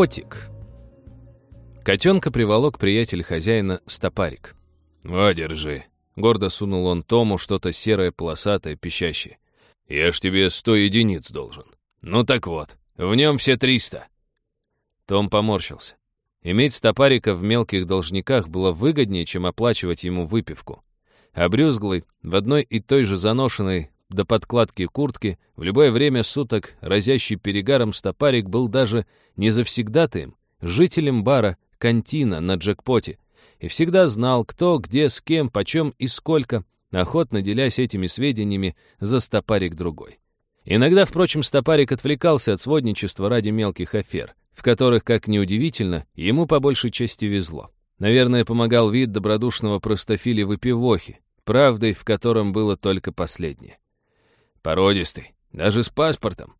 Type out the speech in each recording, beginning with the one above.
Котик. Котенка приволок приятель хозяина Стопарик. «О, держи!» — гордо сунул он Тому что-то серое, полосатое, пищащее. «Я ж тебе сто единиц должен. Ну так вот, в нем все триста». Том поморщился. Иметь стопарика в мелких должниках было выгоднее, чем оплачивать ему выпивку. Обрюзглый, в одной и той же заношенной до подкладки куртки, в любое время суток разящий перегаром стопарик был даже не завсегдатаем, жителем бара «Кантина» на джекпоте, и всегда знал, кто, где, с кем, почем и сколько, охотно делясь этими сведениями за стопарик другой. Иногда, впрочем, стопарик отвлекался от сводничества ради мелких афер, в которых, как ни удивительно, ему по большей части везло. Наверное, помогал вид добродушного простофиля выпивохи, правдой в котором было только последнее. Породистый, даже с паспортом.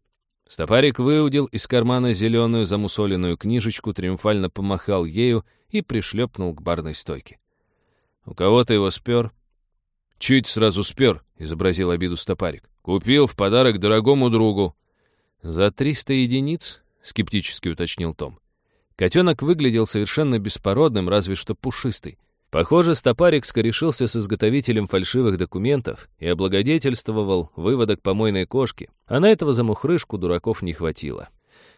Стопарик выудил из кармана зеленую замусоленную книжечку, триумфально помахал ею и пришлепнул к барной стойке. «У кого-то его спер?» «Чуть сразу спер», — изобразил обиду Стопарик. «Купил в подарок дорогому другу». «За триста единиц?» — скептически уточнил Том. Котенок выглядел совершенно беспородным, разве что пушистый. Похоже, Стопарик скорешился с изготовителем фальшивых документов и облагодетельствовал выводок помойной кошки, а на этого замухрышку дураков не хватило.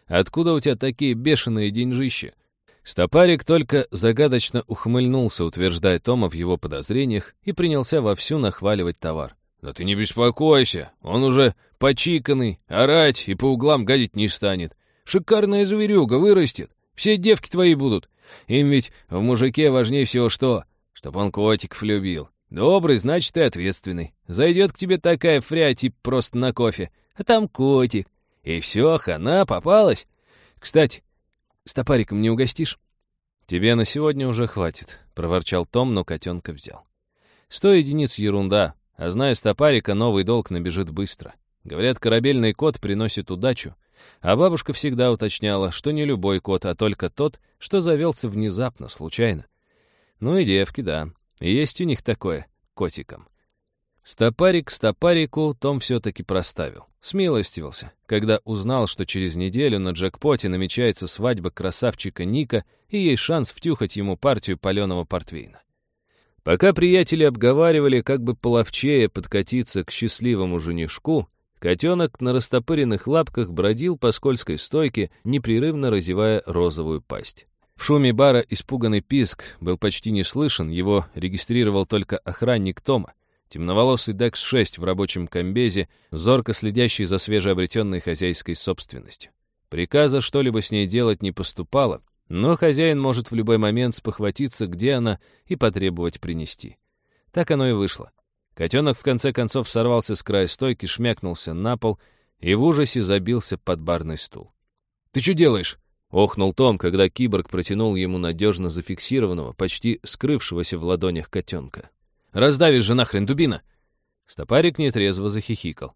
«Откуда у тебя такие бешеные деньжища?» Стопарик только загадочно ухмыльнулся, утверждая Тома в его подозрениях, и принялся вовсю нахваливать товар. «Да ты не беспокойся, он уже почиканный, орать и по углам гадить не станет. Шикарная зверюга, вырастет, все девки твои будут. Им ведь в мужике важнее всего что? Чтоб он котиков любил. Добрый, значит, и ответственный. Зайдет к тебе такая фря, тип просто на кофе, а там котик. И все, хана попалась. Кстати, стопариком не угостишь? Тебе на сегодня уже хватит, проворчал Том, но котенка взял. Сто единиц ерунда, а зная стопарика, новый долг набежит быстро. Говорят, корабельный кот приносит удачу, а бабушка всегда уточняла, что не любой кот, а только тот, что завелся внезапно, случайно. Ну и девки, да, есть у них такое, котиком. Стопарик стопарику Том все-таки проставил. Смилостивился, когда узнал, что через неделю на джекпоте намечается свадьба красавчика Ника и есть шанс втюхать ему партию паленого портвейна. Пока приятели обговаривали, как бы половчее подкатиться к счастливому женишку, Котенок на растопыренных лапках бродил по скользкой стойке, непрерывно разевая розовую пасть. В шуме бара испуганный писк был почти не слышен, его регистрировал только охранник Тома, темноволосый Декс-6 в рабочем комбезе, зорко следящий за свежеобретенной хозяйской собственностью. Приказа что-либо с ней делать не поступало, но хозяин может в любой момент спохватиться, где она, и потребовать принести. Так оно и вышло. Котенок в конце концов сорвался с края стойки, шмякнулся на пол и в ужасе забился под барный стул. «Ты что делаешь?» — охнул Том, когда киборг протянул ему надежно зафиксированного, почти скрывшегося в ладонях котенка. «Раздавишь же нахрен, дубина!» Стопарик нетрезво захихикал.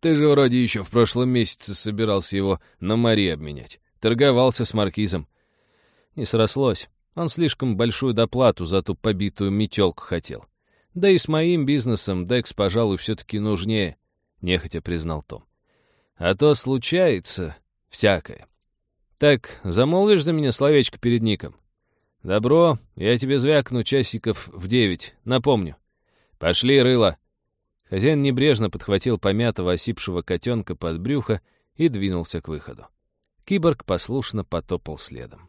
«Ты же вроде еще в прошлом месяце собирался его на Мари обменять. Торговался с маркизом». Не срослось. Он слишком большую доплату за ту побитую метелку хотел. Да и с моим бизнесом Декс, пожалуй, все-таки нужнее, нехотя признал Том. А то случается всякое. Так, замолвишь за меня словечко перед Ником? Добро, я тебе звякну часиков в девять, напомню. Пошли, рыло. Хозяин небрежно подхватил помятого осипшего котенка под брюхо и двинулся к выходу. Киборг послушно потопал следом.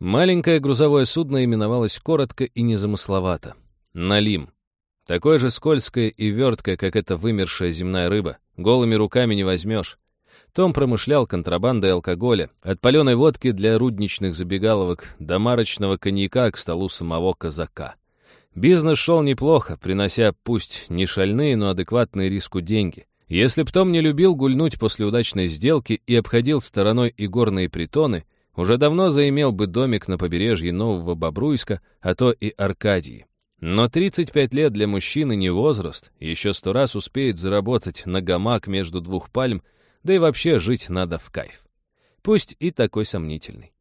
Маленькое грузовое судно именовалось коротко и незамысловато Налим. Такое же скользкое и верткое, как эта вымершая земная рыба. Голыми руками не возьмешь. Том промышлял контрабандой алкоголя, от паленой водки для рудничных забегаловок до марочного коньяка к столу самого казака. Бизнес шел неплохо, принося пусть не шальные, но адекватные риску деньги. Если б Том не любил гульнуть после удачной сделки и обходил стороной и горные притоны, уже давно заимел бы домик на побережье Нового Бобруйска, а то и Аркадии. Но 35 лет для мужчины не возраст, еще сто раз успеет заработать на гамак между двух пальм, да и вообще жить надо в кайф. Пусть и такой сомнительный.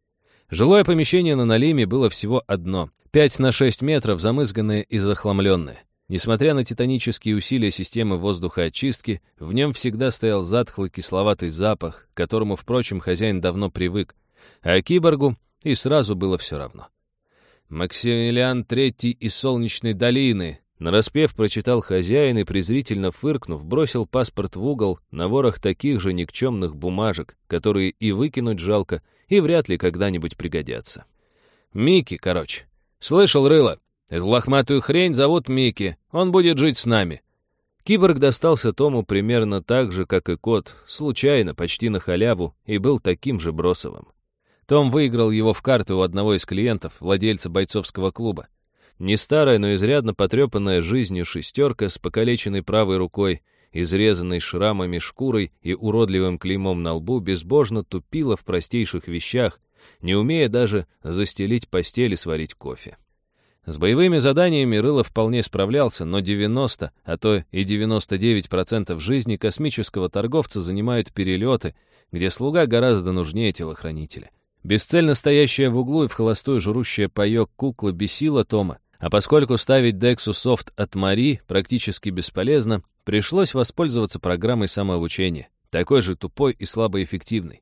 Жилое помещение на Налиме было всего одно, 5 на 6 метров, замызганное и захламленное. Несмотря на титанические усилия системы воздухоочистки, в нем всегда стоял затхлый кисловатый запах, к которому, впрочем, хозяин давно привык, А киборгу и сразу было все равно. «Максимилиан Третий из Солнечной долины», нараспев прочитал хозяин и, презрительно фыркнув, бросил паспорт в угол на ворох таких же никчемных бумажек, которые и выкинуть жалко, и вряд ли когда-нибудь пригодятся. «Микки, короче. Слышал, Рыло? Эту лохматую хрень зовут Микки. Он будет жить с нами». Киборг достался Тому примерно так же, как и кот, случайно, почти на халяву, и был таким же бросовым. Том выиграл его в карты у одного из клиентов, владельца бойцовского клуба. Не старая, но изрядно потрепанная жизнью шестерка с покалеченной правой рукой, изрезанной шрамами шкурой и уродливым клеймом на лбу, безбожно тупила в простейших вещах, не умея даже застелить постель и сварить кофе. С боевыми заданиями Рыло вполне справлялся, но 90, а то и 99% жизни космического торговца занимают перелеты, где слуга гораздо нужнее телохранителя. Бесцельно стоящая в углу и в холостую жрущая паёк кукла бесила Тома, а поскольку ставить Дексу софт от Мари практически бесполезно, пришлось воспользоваться программой самообучения, такой же тупой и слабоэффективной.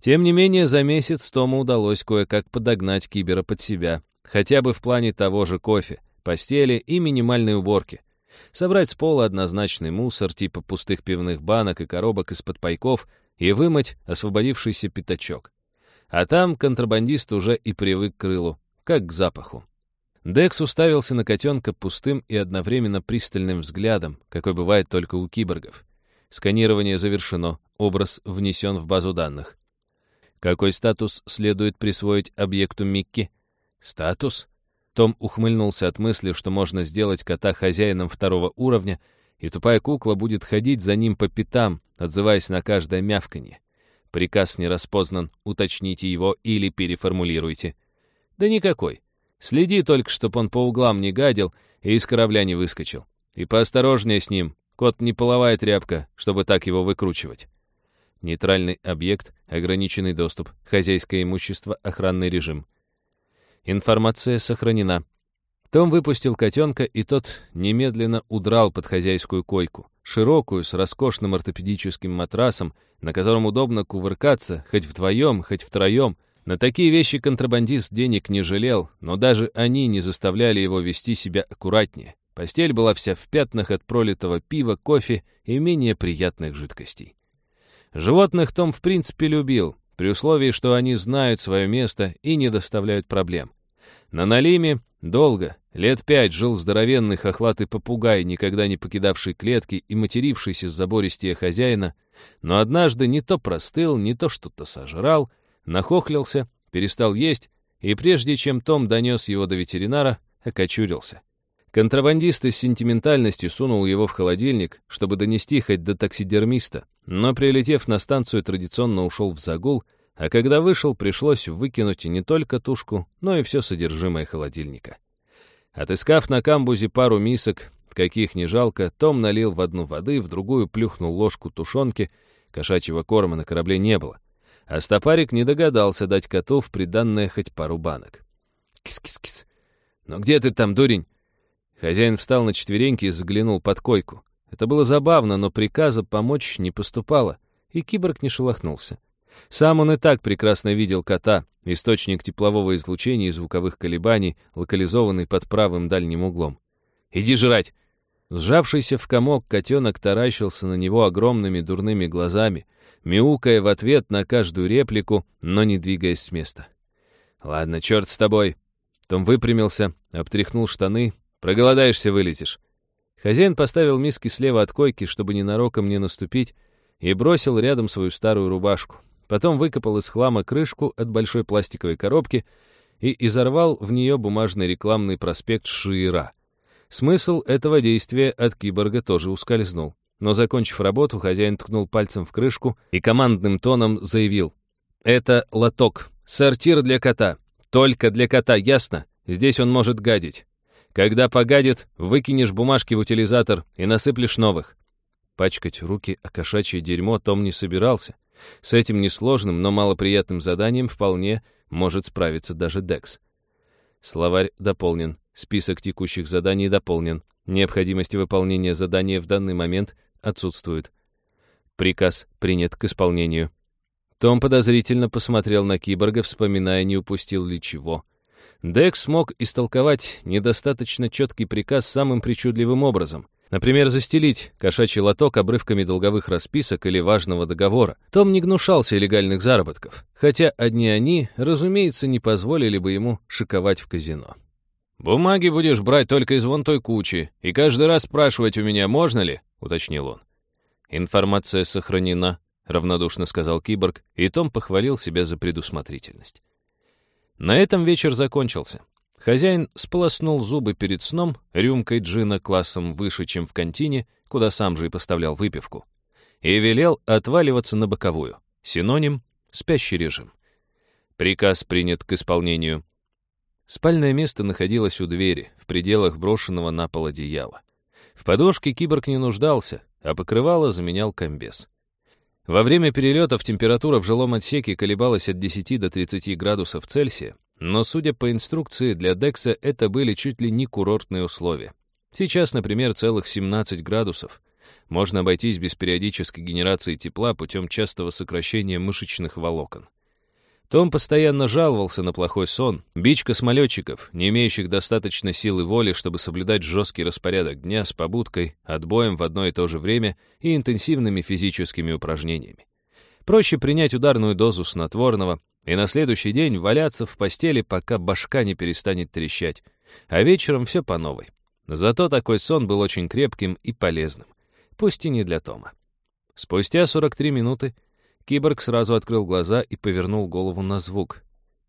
Тем не менее, за месяц Тому удалось кое-как подогнать кибера под себя, хотя бы в плане того же кофе, постели и минимальной уборки. Собрать с пола однозначный мусор типа пустых пивных банок и коробок из-под пайков и вымыть освободившийся пятачок. А там контрабандист уже и привык к крылу, как к запаху. Декс уставился на котенка пустым и одновременно пристальным взглядом, какой бывает только у киборгов. Сканирование завершено, образ внесен в базу данных. Какой статус следует присвоить объекту Микки? Статус? Том ухмыльнулся от мысли, что можно сделать кота хозяином второго уровня, и тупая кукла будет ходить за ним по пятам, отзываясь на каждое мявканье. Приказ не распознан, уточните его или переформулируйте. Да никакой. Следи только, чтоб он по углам не гадил и из корабля не выскочил. И поосторожнее с ним, кот не половая тряпка, чтобы так его выкручивать. Нейтральный объект, ограниченный доступ, хозяйское имущество, охранный режим. Информация сохранена. Том выпустил котенка, и тот немедленно удрал под хозяйскую койку, широкую, с роскошным ортопедическим матрасом, на котором удобно кувыркаться, хоть вдвоем, хоть втроем. На такие вещи контрабандист денег не жалел, но даже они не заставляли его вести себя аккуратнее. Постель была вся в пятнах от пролитого пива, кофе и менее приятных жидкостей. Животных Том в принципе любил, при условии, что они знают свое место и не доставляют проблем. На Налиме долго, лет пять жил здоровенный хохлатый попугай, никогда не покидавший клетки и матерившийся с забористия хозяина, но однажды не то простыл, не то что-то сожрал, нахохлился, перестал есть, и прежде чем Том донес его до ветеринара, окочурился. Контрабандист из сентиментальностью сунул его в холодильник, чтобы донести хоть до таксидермиста, но, прилетев на станцию, традиционно ушел в загул, а когда вышел, пришлось выкинуть не только тушку, но и все содержимое холодильника. Отыскав на камбузе пару мисок, каких не жалко, Том налил в одну воды, в другую плюхнул ложку тушенки, кошачьего корма на корабле не было. А стопарик не догадался дать коту в приданное хоть пару банок. «Кис-кис-кис! Ну где ты там, дурень?» Хозяин встал на четвереньки и заглянул под койку. Это было забавно, но приказа помочь не поступало, и киборг не шелохнулся. Сам он и так прекрасно видел кота, источник теплового излучения и звуковых колебаний, локализованный под правым дальним углом. «Иди жрать!» Сжавшийся в комок котенок таращился на него огромными дурными глазами, мяукая в ответ на каждую реплику, но не двигаясь с места. «Ладно, черт с тобой!» Том выпрямился, обтряхнул штаны Проголодаешься, вылетишь». Хозяин поставил миски слева от койки, чтобы ненароком не наступить, и бросил рядом свою старую рубашку. Потом выкопал из хлама крышку от большой пластиковой коробки и изорвал в нее бумажный рекламный проспект Шиира. Смысл этого действия от киборга тоже ускользнул. Но, закончив работу, хозяин ткнул пальцем в крышку и командным тоном заявил. «Это лоток. Сортир для кота. Только для кота, ясно? Здесь он может гадить. Когда погадит, выкинешь бумажки в утилизатор и насыплешь новых. Пачкать руки о кошачье дерьмо Том не собирался. С этим несложным, но малоприятным заданием вполне может справиться даже Декс. Словарь дополнен. Список текущих заданий дополнен. Необходимости выполнения задания в данный момент отсутствует. Приказ принят к исполнению. Том подозрительно посмотрел на киборга, вспоминая, не упустил ли чего. Декс смог истолковать недостаточно четкий приказ самым причудливым образом. Например, застелить кошачий лоток обрывками долговых расписок или важного договора. Том не гнушался легальных заработков, хотя одни они, разумеется, не позволили бы ему шиковать в казино. «Бумаги будешь брать только из вон той кучи, и каждый раз спрашивать у меня, можно ли?» — уточнил он. «Информация сохранена», — равнодушно сказал киборг, и Том похвалил себя за предусмотрительность. На этом вечер закончился. Хозяин сполоснул зубы перед сном рюмкой джина классом выше, чем в контине, куда сам же и поставлял выпивку, и велел отваливаться на боковую. Синоним — спящий режим. Приказ принят к исполнению. Спальное место находилось у двери, в пределах брошенного на пол одеяла. В подушке киборг не нуждался, а покрывало заменял комбез. Во время перелетов температура в жилом отсеке колебалась от 10 до 30 градусов Цельсия, но, судя по инструкции, для Декса это были чуть ли не курортные условия. Сейчас, например, целых 17 градусов. Можно обойтись без периодической генерации тепла путем частого сокращения мышечных волокон. Том постоянно жаловался на плохой сон, бич космолетчиков, не имеющих достаточно силы воли, чтобы соблюдать жесткий распорядок дня с побудкой, отбоем в одно и то же время и интенсивными физическими упражнениями. Проще принять ударную дозу снотворного и на следующий день валяться в постели, пока башка не перестанет трещать, а вечером все по новой. Зато такой сон был очень крепким и полезным, пусть и не для Тома. Спустя 43 минуты Киборг сразу открыл глаза и повернул голову на звук.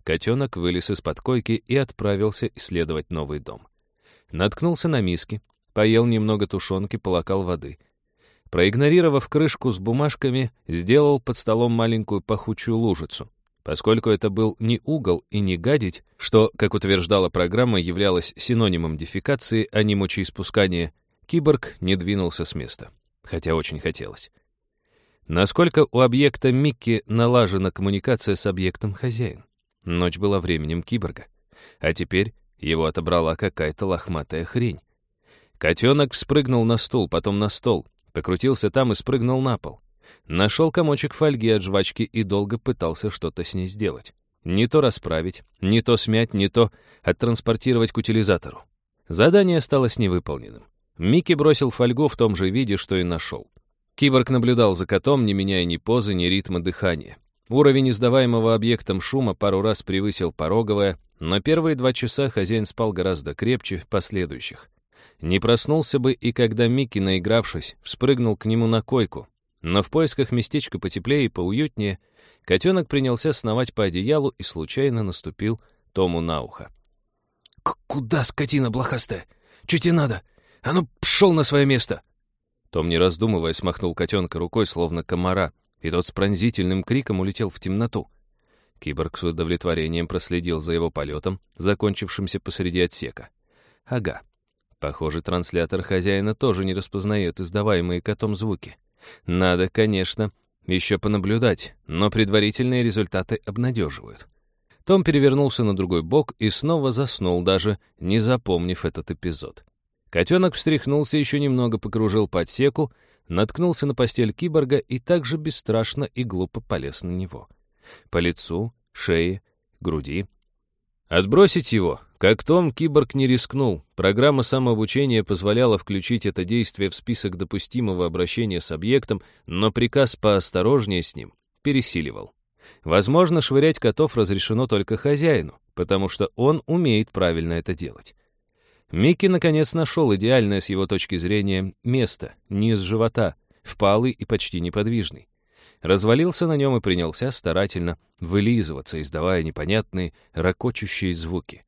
Котенок вылез из-под койки и отправился исследовать новый дом. Наткнулся на миски, поел немного тушенки, полакал воды. Проигнорировав крышку с бумажками, сделал под столом маленькую пахучую лужицу. Поскольку это был не угол и не гадить, что, как утверждала программа, являлось синонимом дефекации, а не мочеиспускания, киборг не двинулся с места, хотя очень хотелось. Насколько у объекта Микки налажена коммуникация с объектом хозяин? Ночь была временем киборга. А теперь его отобрала какая-то лохматая хрень. Котенок спрыгнул на стул, потом на стол, покрутился там и спрыгнул на пол. Нашел комочек фольги от жвачки и долго пытался что-то с ней сделать. Не то расправить, не то смять, не то оттранспортировать к утилизатору. Задание осталось невыполненным. Микки бросил фольгу в том же виде, что и нашел. Киборг наблюдал за котом, не меняя ни позы, ни ритма дыхания. Уровень издаваемого объектом шума пару раз превысил пороговое, но первые два часа хозяин спал гораздо крепче последующих. Не проснулся бы и когда Микки, наигравшись, вспрыгнул к нему на койку. Но в поисках местечка потеплее и поуютнее, котенок принялся сновать по одеялу и случайно наступил Тому на ухо. «Куда, скотина блохастая? Чуть тебе надо? А ну, пшел на свое место!» Том, не раздумывая, смахнул котенка рукой, словно комара, и тот с пронзительным криком улетел в темноту. Киборг с удовлетворением проследил за его полетом, закончившимся посреди отсека. Ага. Похоже, транслятор хозяина тоже не распознает издаваемые котом звуки. Надо, конечно, еще понаблюдать, но предварительные результаты обнадеживают. Том перевернулся на другой бок и снова заснул, даже не запомнив этот эпизод. Котенок встряхнулся, еще немного покружил по отсеку, наткнулся на постель киборга и также бесстрашно и глупо полез на него. По лицу, шее, груди. Отбросить его, как Том, киборг не рискнул. Программа самообучения позволяла включить это действие в список допустимого обращения с объектом, но приказ поосторожнее с ним пересиливал. Возможно, швырять котов разрешено только хозяину, потому что он умеет правильно это делать. Микки наконец нашел идеальное с его точки зрения место, низ живота, впалый и почти неподвижный. Развалился на нем и принялся старательно вылизываться, издавая непонятные, ракочущие звуки.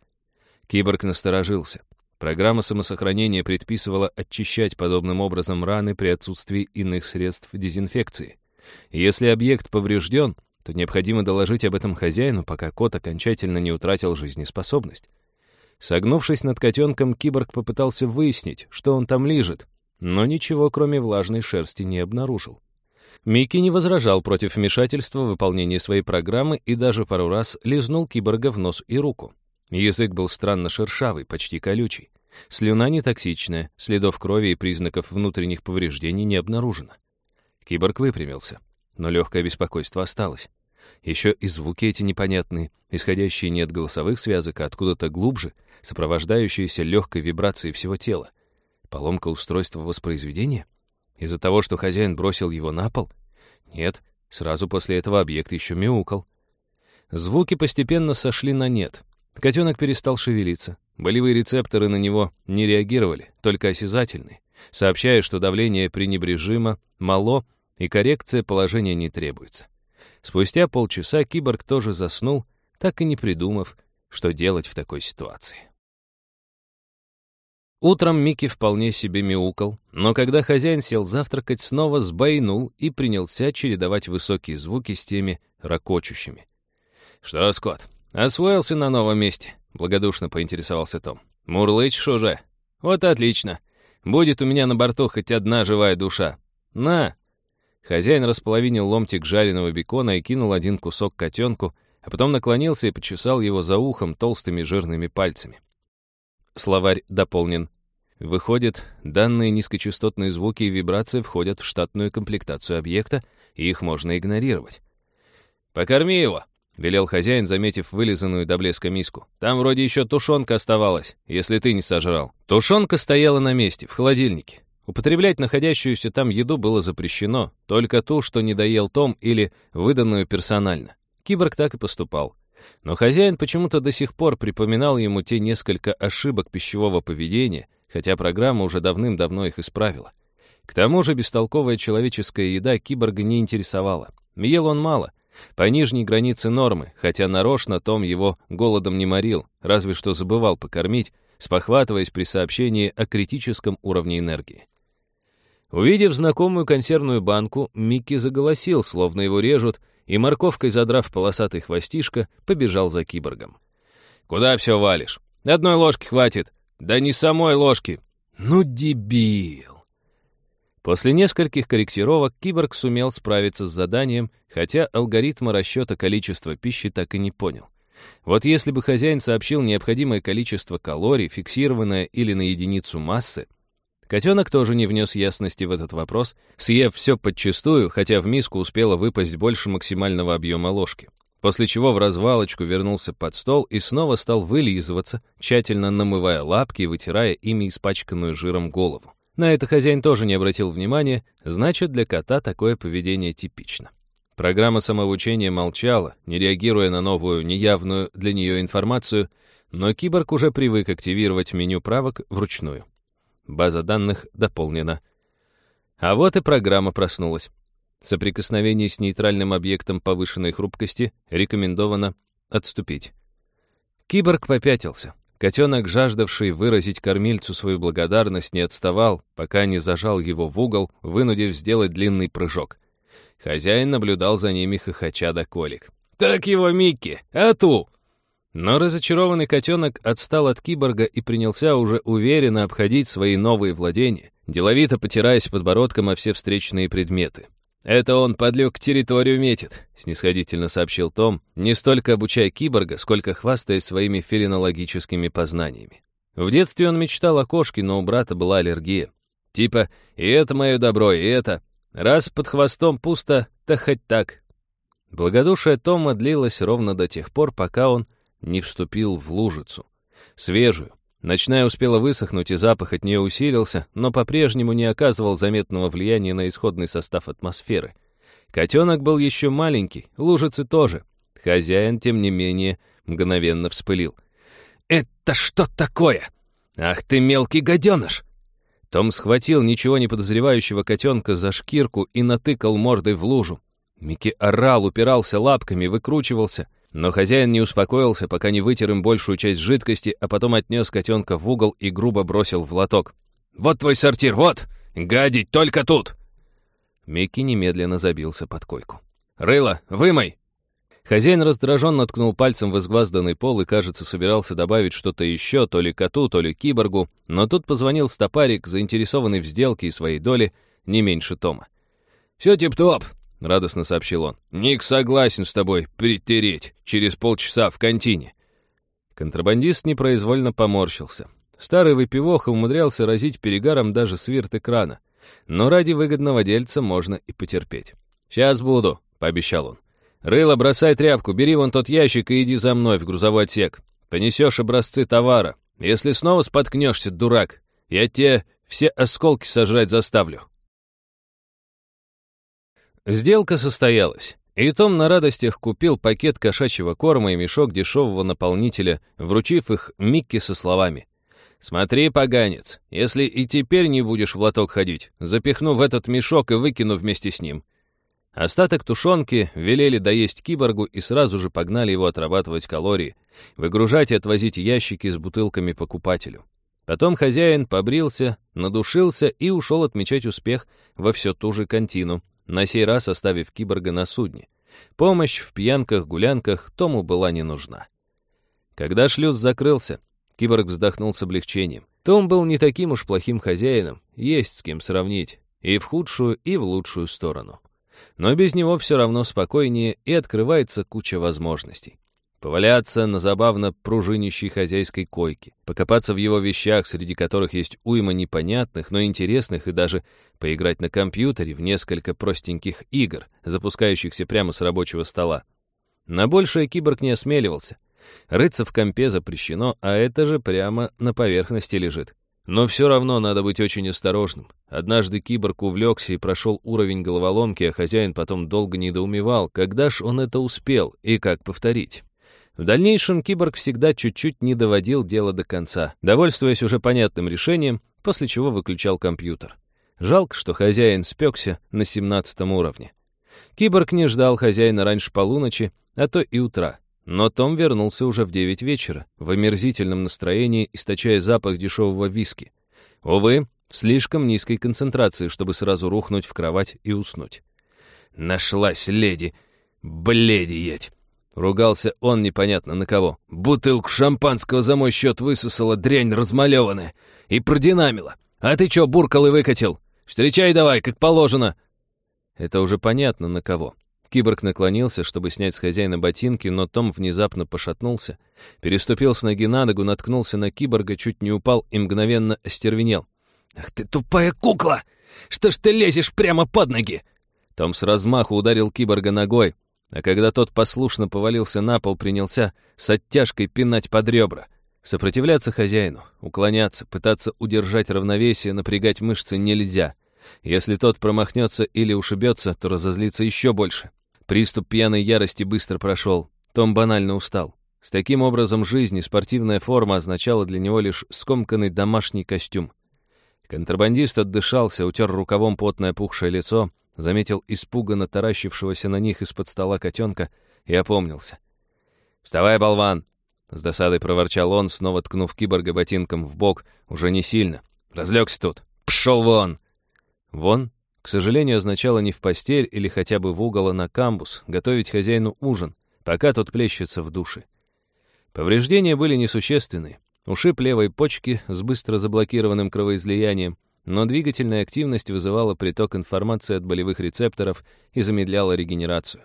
Киборг насторожился. Программа самосохранения предписывала очищать подобным образом раны при отсутствии иных средств дезинфекции. Если объект поврежден, то необходимо доложить об этом хозяину, пока кот окончательно не утратил жизнеспособность. Согнувшись над котенком, киборг попытался выяснить, что он там лежит, но ничего, кроме влажной шерсти, не обнаружил. Микки не возражал против вмешательства в выполнение своей программы и даже пару раз лизнул киборга в нос и руку. Язык был странно шершавый, почти колючий. Слюна не токсичная, следов крови и признаков внутренних повреждений не обнаружено. Киборг выпрямился, но легкое беспокойство осталось. Еще и звуки эти непонятные, исходящие не от голосовых связок, а откуда-то глубже, сопровождающиеся легкой вибрацией всего тела. Поломка устройства воспроизведения? Из-за того, что хозяин бросил его на пол? Нет, сразу после этого объект еще мяукал. Звуки постепенно сошли на нет. Котенок перестал шевелиться. Болевые рецепторы на него не реагировали, только осязательные, сообщая, что давление пренебрежимо, мало, и коррекция положения не требуется. Спустя полчаса киборг тоже заснул, так и не придумав, что делать в такой ситуации. Утром Микки вполне себе мяукал, но когда хозяин сел завтракать, снова сбойнул и принялся чередовать высокие звуки с теми ракочущими. «Что, Скотт, освоился на новом месте?» — благодушно поинтересовался Том. «Мурлычешь уже? Вот отлично. Будет у меня на борту хоть одна живая душа. На!» Хозяин располовинил ломтик жареного бекона и кинул один кусок котенку, а потом наклонился и почесал его за ухом толстыми жирными пальцами. Словарь дополнен. Выходит, данные низкочастотные звуки и вибрации входят в штатную комплектацию объекта, и их можно игнорировать. «Покорми его!» — велел хозяин, заметив вылизанную до блеска миску. «Там вроде еще тушенка оставалась, если ты не сожрал». Тушенка стояла на месте, в холодильнике. Употреблять находящуюся там еду было запрещено, только ту, что не доел Том или выданную персонально. Киборг так и поступал. Но хозяин почему-то до сих пор припоминал ему те несколько ошибок пищевого поведения, хотя программа уже давным-давно их исправила. К тому же бестолковая человеческая еда киборга не интересовала. Ел он мало, по нижней границе нормы, хотя нарочно Том его голодом не морил, разве что забывал покормить, спохватываясь при сообщении о критическом уровне энергии. Увидев знакомую консервную банку, Микки заголосил, словно его режут, и морковкой задрав полосатый хвостишко, побежал за киборгом. «Куда все валишь? Одной ложки хватит. Да не самой ложки. Ну, дебил!» После нескольких корректировок киборг сумел справиться с заданием, хотя алгоритма расчета количества пищи так и не понял. Вот если бы хозяин сообщил необходимое количество калорий, фиксированное или на единицу массы, Котенок тоже не внес ясности в этот вопрос, съев все подчистую, хотя в миску успело выпасть больше максимального объема ложки. После чего в развалочку вернулся под стол и снова стал вылизываться, тщательно намывая лапки и вытирая ими испачканную жиром голову. На это хозяин тоже не обратил внимания, значит, для кота такое поведение типично. Программа самообучения молчала, не реагируя на новую, неявную для нее информацию, но киборг уже привык активировать меню правок вручную. База данных дополнена. А вот и программа проснулась. Соприкосновение с нейтральным объектом повышенной хрупкости рекомендовано отступить. Киборг попятился. Котенок, жаждавший выразить кормильцу свою благодарность, не отставал, пока не зажал его в угол, вынудив сделать длинный прыжок. Хозяин наблюдал за ними, хохоча до колик. «Так его, Микки! А ту!» Но разочарованный котенок отстал от киборга и принялся уже уверенно обходить свои новые владения, деловито потираясь подбородком о все встречные предметы. «Это он, подлюк, территорию метит», — снисходительно сообщил Том, не столько обучая киборга, сколько хвастаясь своими филинологическими познаниями. В детстве он мечтал о кошке, но у брата была аллергия. Типа «и это мое добро, и это». Раз под хвостом пусто, то хоть так. Благодушие Тома длилось ровно до тех пор, пока он не вступил в лужицу. Свежую. Ночная успела высохнуть, и запах от нее усилился, но по-прежнему не оказывал заметного влияния на исходный состав атмосферы. Котенок был еще маленький, лужицы тоже. Хозяин, тем не менее, мгновенно вспылил. «Это что такое? Ах ты мелкий гаденыш!» Том схватил ничего не подозревающего котенка за шкирку и натыкал мордой в лужу. Микки орал, упирался лапками, выкручивался. Но хозяин не успокоился, пока не вытер им большую часть жидкости, а потом отнес котенка в угол и грубо бросил в лоток. «Вот твой сортир, вот! Гадить только тут!» Микки немедленно забился под койку. «Рыло, вымой!» Хозяин раздраженно ткнул пальцем в изгвазданный пол и, кажется, собирался добавить что-то еще, то ли коту, то ли киборгу, но тут позвонил стопарик, заинтересованный в сделке и своей доле, не меньше Тома. «Все тип-топ, — радостно сообщил он. «Ник согласен с тобой притереть через полчаса в контине». Контрабандист непроизвольно поморщился. Старый выпивоха умудрялся разить перегаром даже свирт экрана. Но ради выгодного дельца можно и потерпеть. «Сейчас буду», — пообещал он. Рыло, бросай тряпку, бери вон тот ящик и иди за мной в грузовой отсек. Понесешь образцы товара. Если снова споткнешься, дурак, я тебе все осколки сожрать заставлю». Сделка состоялась. И Том на радостях купил пакет кошачьего корма и мешок дешевого наполнителя, вручив их Микки со словами. «Смотри, поганец, если и теперь не будешь в лоток ходить, запихну в этот мешок и выкину вместе с ним». Остаток тушенки велели доесть киборгу и сразу же погнали его отрабатывать калории, выгружать и отвозить ящики с бутылками покупателю. Потом хозяин побрился, надушился и ушел отмечать успех во все ту же контину, на сей раз оставив киборга на судне. Помощь в пьянках-гулянках Тому была не нужна. Когда шлюз закрылся, киборг вздохнул с облегчением. Том был не таким уж плохим хозяином, есть с кем сравнить, и в худшую, и в лучшую сторону. Но без него все равно спокойнее и открывается куча возможностей. Поваляться на забавно пружинищей хозяйской койке, покопаться в его вещах, среди которых есть уйма непонятных, но интересных, и даже поиграть на компьютере в несколько простеньких игр, запускающихся прямо с рабочего стола. На большее киборг не осмеливался. Рыться в компе запрещено, а это же прямо на поверхности лежит. Но все равно надо быть очень осторожным. Однажды киборг увлекся и прошел уровень головоломки, а хозяин потом долго недоумевал, когда ж он это успел и как повторить. В дальнейшем киборг всегда чуть-чуть не доводил дело до конца, довольствуясь уже понятным решением, после чего выключал компьютер. Жалко, что хозяин спекся на 17 уровне. Киборг не ждал хозяина раньше полуночи, а то и утра. Но Том вернулся уже в 9 вечера, в омерзительном настроении, источая запах дешевого виски. Увы, в слишком низкой концентрации, чтобы сразу рухнуть в кровать и уснуть. «Нашлась леди! Бледиеть!» Ругался он непонятно на кого. Бутылку шампанского за мой счет высосала дрянь размалеванная и продинамила. А ты чё буркал и выкатил? Встречай давай, как положено. Это уже понятно на кого. Киборг наклонился, чтобы снять с хозяина ботинки, но Том внезапно пошатнулся, переступил с ноги на ногу, наткнулся на киборга, чуть не упал и мгновенно остервенел. «Ах ты тупая кукла! Что ж ты лезешь прямо под ноги?» Том с размаху ударил киборга ногой, а когда тот послушно повалился на пол, принялся с оттяжкой пинать под ребра. Сопротивляться хозяину, уклоняться, пытаться удержать равновесие, напрягать мышцы нельзя. Если тот промахнется или ушибется, то разозлится еще больше. Приступ пьяной ярости быстро прошел. Том банально устал. С таким образом жизни спортивная форма означала для него лишь скомканный домашний костюм. Контрабандист отдышался, утер рукавом потное пухшее лицо, заметил испуганно таращившегося на них из-под стола котенка и опомнился. «Вставай, болван!» — с досадой проворчал он, снова ткнув киборга ботинком в бок, уже не сильно. «Разлегся тут! Пшел вон!» «Вон» к сожалению, означало не в постель или хотя бы в угол, а на камбус, готовить хозяину ужин, пока тот плещется в душе. Повреждения были несущественны. Ушиб левой почки с быстро заблокированным кровоизлиянием, но двигательная активность вызывала приток информации от болевых рецепторов и замедляла регенерацию.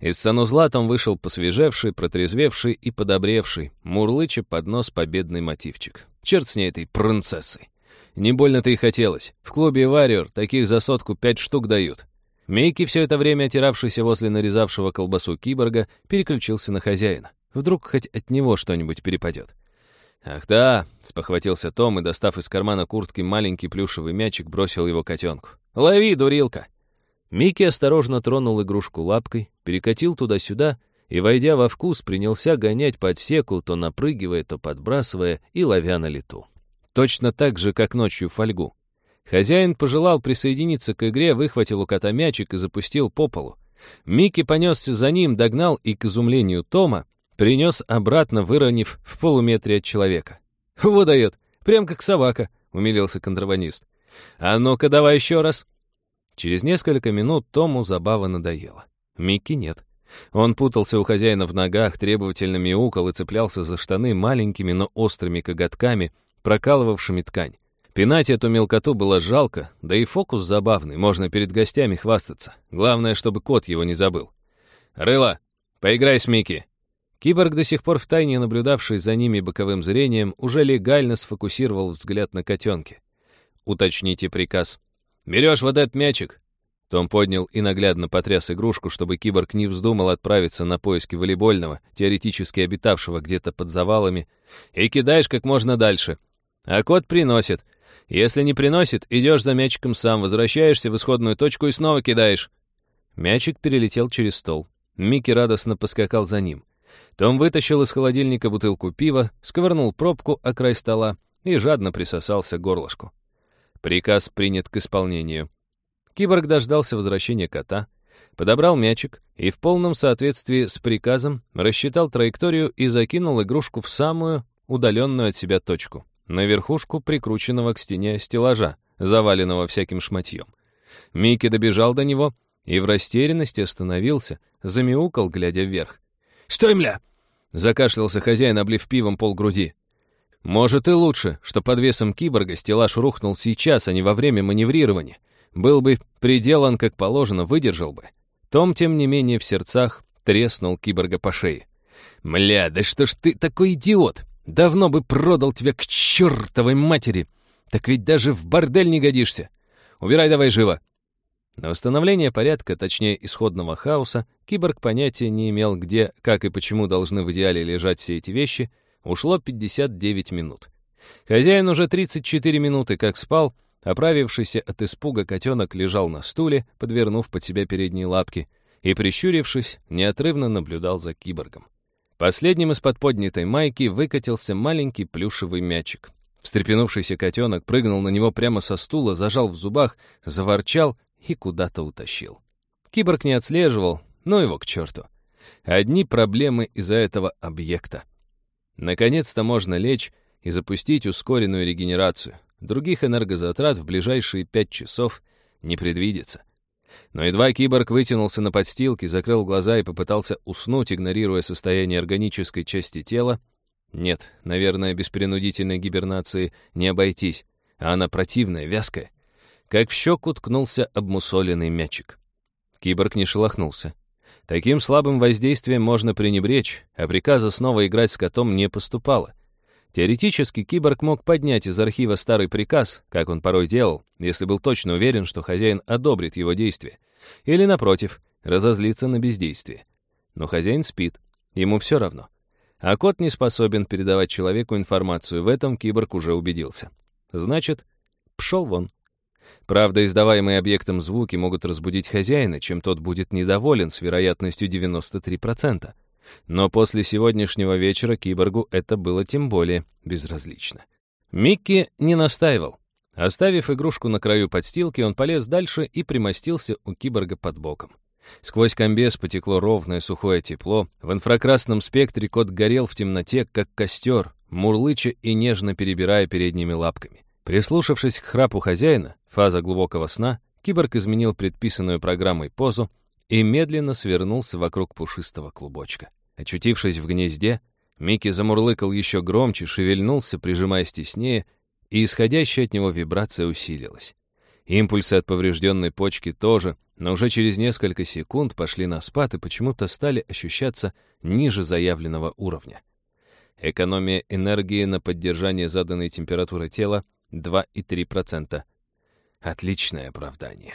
Из санузла там вышел посвежевший, протрезвевший и подобревший, мурлыча под нос победный мотивчик. Черт с ней этой принцессой. Не больно-то и хотелось. В клубе «Варьор» таких за сотку пять штук дают. Мейки, все это время отиравшийся возле нарезавшего колбасу киборга, переключился на хозяина. Вдруг хоть от него что-нибудь перепадет. «Ах да!» — спохватился Том и, достав из кармана куртки маленький плюшевый мячик, бросил его котенку. «Лови, дурилка!» Микки осторожно тронул игрушку лапкой, перекатил туда-сюда и, войдя во вкус, принялся гонять по отсеку, то напрыгивая, то подбрасывая и ловя на лету. Точно так же, как ночью фольгу. Хозяин пожелал присоединиться к игре, выхватил у кота мячик и запустил по полу. Микки понесся за ним, догнал и, к изумлению Тома, Принес обратно, выронив в полуметре от человека. «Вот дает, прям как собака», — умилился контрабандист. «А ну-ка давай еще раз». Через несколько минут Тому забава надоела. Микки нет. Он путался у хозяина в ногах, требовательно мяукал и цеплялся за штаны маленькими, но острыми коготками, прокалывавшими ткань. Пинать эту мелкоту было жалко, да и фокус забавный, можно перед гостями хвастаться. Главное, чтобы кот его не забыл. «Рыла, поиграй с Микки», Киборг, до сих пор втайне наблюдавший за ними боковым зрением, уже легально сфокусировал взгляд на котенке. «Уточните приказ. Берешь вот этот мячик». Том поднял и наглядно потряс игрушку, чтобы киборг не вздумал отправиться на поиски волейбольного, теоретически обитавшего где-то под завалами, и кидаешь как можно дальше. А кот приносит. Если не приносит, идешь за мячиком сам, возвращаешься в исходную точку и снова кидаешь. Мячик перелетел через стол. Микки радостно поскакал за ним. Том вытащил из холодильника бутылку пива, сковырнул пробку о край стола и жадно присосался к горлышку. Приказ принят к исполнению. Киборг дождался возвращения кота, подобрал мячик и в полном соответствии с приказом рассчитал траекторию и закинул игрушку в самую удаленную от себя точку, на верхушку прикрученного к стене стеллажа, заваленного всяким шматьем. Микки добежал до него и в растерянности остановился, замяукал, глядя вверх. «Стой, мля!» — закашлялся хозяин, облив пивом полгруди. «Может и лучше, что под весом киборга стеллаж рухнул сейчас, а не во время маневрирования. Был бы приделан как положено, выдержал бы. Том, тем не менее, в сердцах треснул киборга по шее. «Мля, да что ж ты такой идиот! Давно бы продал тебя к чертовой матери! Так ведь даже в бордель не годишься! Убирай давай живо!» На восстановление порядка, точнее исходного хаоса, киборг понятия не имел, где, как и почему должны в идеале лежать все эти вещи, ушло 59 минут. Хозяин уже 34 минуты как спал, Оправившийся от испуга котенок лежал на стуле, подвернув под себя передние лапки, и, прищурившись, неотрывно наблюдал за киборгом. Последним из-под поднятой майки выкатился маленький плюшевый мячик. Встрепенувшийся котенок прыгнул на него прямо со стула, зажал в зубах, заворчал и куда-то утащил. Киборг не отслеживал, ну его к черту. Одни проблемы из-за этого объекта. Наконец-то можно лечь и запустить ускоренную регенерацию. Других энергозатрат в ближайшие пять часов не предвидится. Но едва киборг вытянулся на подстилке, закрыл глаза и попытался уснуть, игнорируя состояние органической части тела, нет, наверное, без принудительной гибернации не обойтись, а она противная, вязкая. Как в щеку ткнулся обмусоленный мячик. Киборг не шелохнулся. Таким слабым воздействием можно пренебречь, а приказа снова играть с котом не поступало. Теоретически киборг мог поднять из архива старый приказ, как он порой делал, если был точно уверен, что хозяин одобрит его действия. Или, напротив, разозлиться на бездействие. Но хозяин спит, ему все равно. А кот не способен передавать человеку информацию, в этом киборг уже убедился. Значит, пшел вон. Правда, издаваемые объектом звуки могут разбудить хозяина, чем тот будет недоволен с вероятностью 93%. Но после сегодняшнего вечера киборгу это было тем более безразлично. Микки не настаивал. Оставив игрушку на краю подстилки, он полез дальше и примостился у киборга под боком. Сквозь комбез потекло ровное сухое тепло. В инфракрасном спектре кот горел в темноте, как костер, мурлыча и нежно перебирая передними лапками. Прислушавшись к храпу хозяина, фаза глубокого сна, киборг изменил предписанную программой позу и медленно свернулся вокруг пушистого клубочка. Очутившись в гнезде, Микки замурлыкал еще громче, шевельнулся, прижимаясь теснее, и исходящая от него вибрация усилилась. Импульсы от поврежденной почки тоже, но уже через несколько секунд пошли на спад и почему-то стали ощущаться ниже заявленного уровня. Экономия энергии на поддержание заданной температуры тела 2,3%. Отличное оправдание.